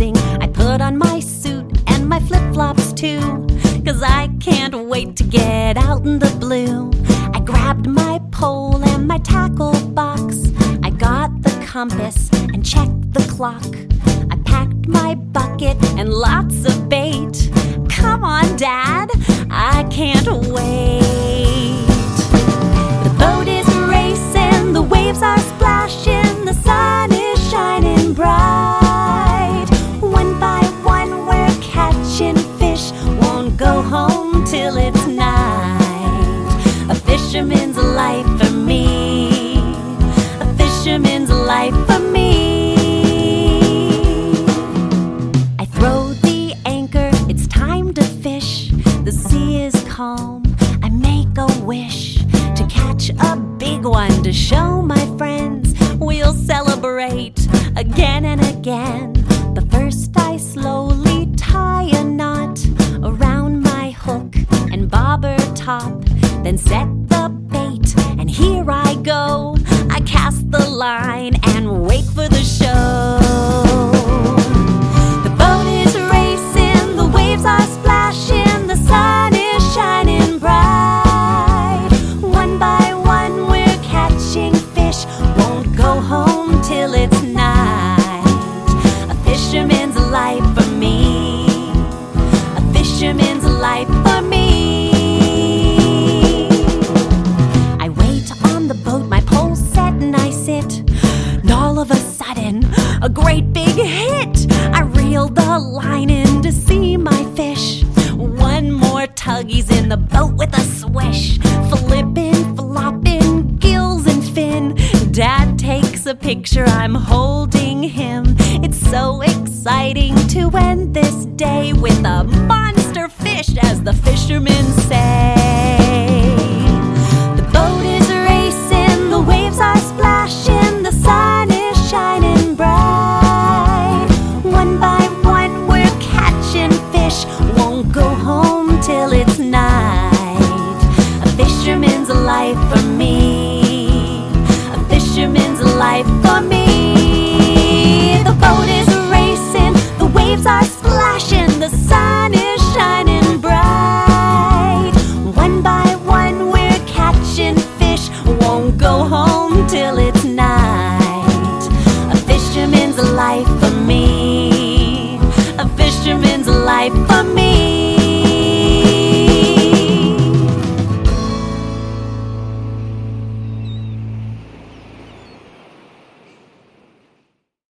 rising, I put on my suit and my flip flops too. Cause I can't wait to get out in the blue. I grabbed my pole and my tackle box. I got the compass and checked the clock. I packed my bucket and lots of bait. Come on, Dad, I can't wait. Till it's night. A fisherman's life for me, a fisherman's life for me. I throw the anchor, it's time to fish. The sea is calm, I make a wish to catch a big one to show my friends. We'll celebrate again and again. Then set the bait, and here I go. I cast the line and wait for the show. The boat is racing, the waves are splashing, the sun is shining bright. One by one, we're catching fish, won't go home till it's night. A fisherman's life for me, a fisherman's life for me. The boat with a swish. Flipping, flopping, gills and fin. Dad takes a picture, I'm holding him. It's so exciting to end this day with a monster fish, as the fishermen fisherman's life for me. A fisherman's life for me. The boat is racing, the waves are splashing, the sun is shining bright. One by one, we're catching fish, won't go home till it's night. A fisherman's life for me. A fisherman's life for me.